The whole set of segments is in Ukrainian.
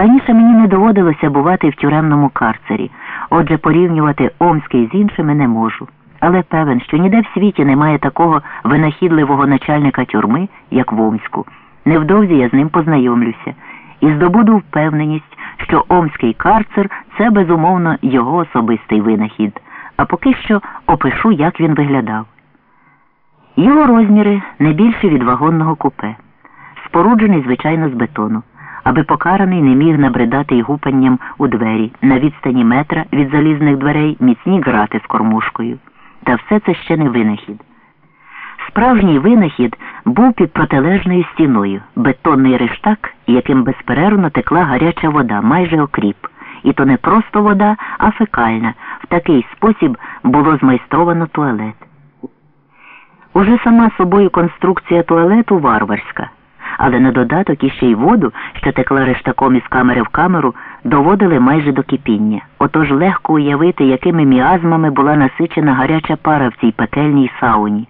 Раніше мені не доводилося бувати в тюремному карцері, отже, порівнювати Омський з іншими не можу. Але певен, що ніде в світі немає такого винахідливого начальника тюрми, як в Омську. Невдовзі я з ним познайомлюся і здобуду впевненість, що Омський карцер це безумовно його особистий винахід, а поки що опишу, як він виглядав. Його розміри не більші від вагонного купе, споруджений, звичайно, з бетону, аби покараний не міг набридати й гупанням у двері на відстані метра від залізних дверей міцні грати з кормушкою. Та все це ще не винахід. Справжній винахід був під протилежною стіною, бетонний рештак, яким безперервно текла гаряча вода, майже окріп. І то не просто вода, а фекальна. В такий спосіб було змайстровано туалет. Уже сама собою конструкція туалету варварська, але на додаток іще й воду, що текла рештаком із камери в камеру, доводили майже до кипіння. Отож легко уявити, якими міазмами була насичена гаряча пара в цій пекельній сауні.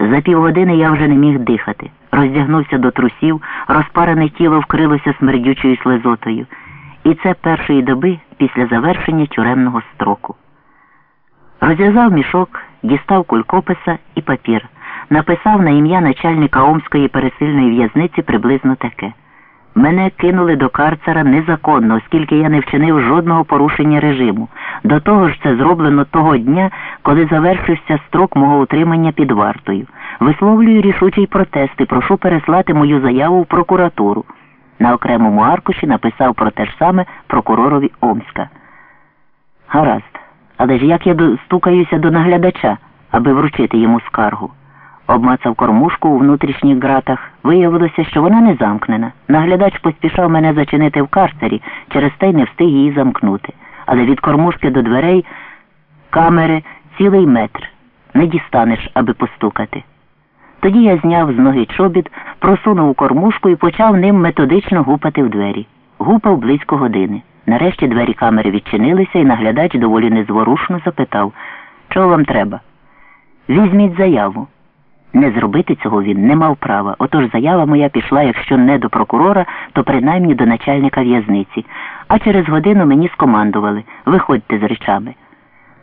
За півгодини я вже не міг дихати. Роздягнувся до трусів, розпарене тіло вкрилося смердючою слезотою. І це першої доби після завершення тюремного строку. Розв'язав мішок, дістав кулькописа і папір. Написав на ім'я начальника Омської пересильної в'язниці приблизно таке. Мене кинули до карцера незаконно, оскільки я не вчинив жодного порушення режиму. До того ж це зроблено того дня, коли завершився строк мого утримання під вартою. Висловлюю рішучий протест і прошу переслати мою заяву в прокуратуру. На окремому аркуші написав про те ж саме прокуророві Омська. Гаразд, але ж як я достукаюся до наглядача, аби вручити йому скаргу? Обмацав кормушку у внутрішніх ґратах. Виявилося, що вона не замкнена. Наглядач поспішав мене зачинити в карцері, через те й не встиг її замкнути. Але від кормушки до дверей камери цілий метр. Не дістанеш, аби постукати. Тоді я зняв з ноги чобіт, просунув у кормушку і почав ним методично гупати в двері. Гупав близько години. Нарешті двері камери відчинилися, і наглядач доволі незворушно запитав, чого вам треба? Візьміть заяву. Не зробити цього він не мав права. Отож заява моя пішла, якщо не до прокурора, то принаймні до начальника в'язниці. А через годину мені скомандували виходьте з речами.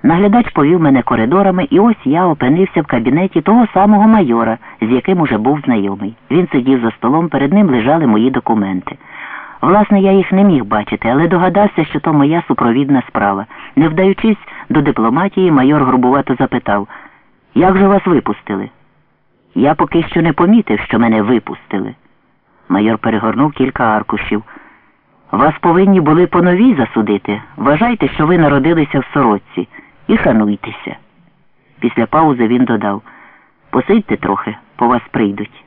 Наглядач повів мене коридорами, і ось я опинився в кабінеті того самого майора, з яким уже був знайомий. Він сидів за столом, перед ним лежали мої документи. Власне, я їх не міг бачити, але догадався, що то моя супровідна справа. Не вдаючись до дипломатії, майор грубувато запитав, як же вас випустили? Я поки що не помітив, що мене випустили. Майор перегорнув кілька аркушів. Вас повинні були по новій засудити. Вважайте, що ви народилися в сорочці, і шануйтеся. Після паузи він додав посидьте трохи, по вас прийдуть.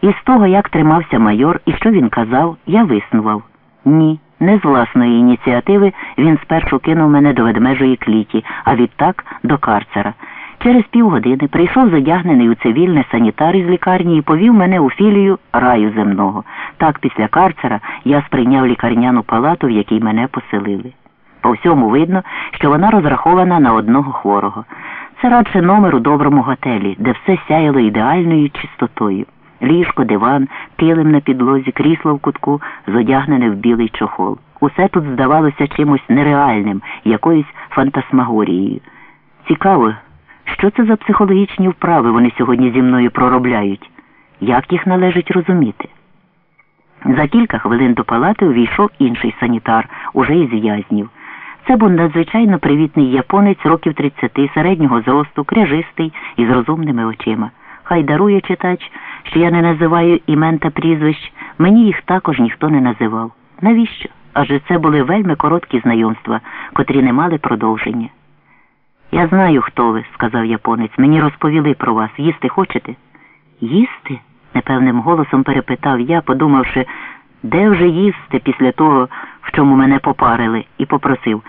І з того, як тримався майор і що він казав, я виснував. Ні, не з власної ініціативи він спершу кинув мене до ведмежої кліті, а відтак до карцера. Через півгодини прийшов задягнений у цивільне санітар із лікарні і повів мене у філію раю земного. Так після карцера я сприйняв лікарняну палату, в якій мене поселили. По всьому видно, що вона розрахована на одного хворого. Це радше номер у доброму готелі, де все сяяло ідеальною чистотою. Ліжко, диван, килим на підлозі, крісло в кутку, зодягнене в білий чохол. Усе тут здавалося чимось нереальним, якоюсь фантасмагорією. Цікаво. Що це за психологічні вправи вони сьогодні зі мною проробляють? Як їх належить розуміти? За кілька хвилин до палати увійшов інший санітар, уже із в'язнів. Це був надзвичайно привітний японець років 30, середнього зросту, кряжистий і з розумними очима. Хай дарує читач, що я не називаю імен та прізвищ, мені їх також ніхто не називав. Навіщо? Адже це були вельми короткі знайомства, котрі не мали продовження. Я знаю, хто ви, сказав японець. Мені розповіли про вас. Їсти хочете? Їсти? непевним голосом перепитав я, подумавши, де вже їсти після того, в чому мене попарили, і попросив.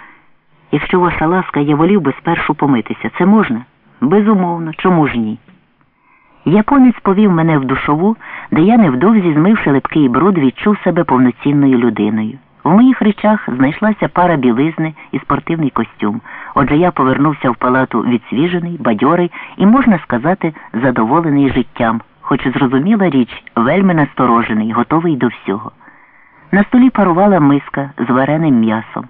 Якщо ваша ласка, я волів би спершу помитися. Це можна? Безумовно, чому ж ні? Японець повів мене в душову, де я невдовзі, змивши липкий бруд, відчув себе повноцінною людиною. В моїх речах знайшлася пара білизни і спортивний костюм. Отже, я повернувся в палату відсвіжений, бадьорий і, можна сказати, задоволений життям, хоч зрозуміла річ, вельми насторожений, готовий до всього. На столі парувала миска з вареним м'ясом.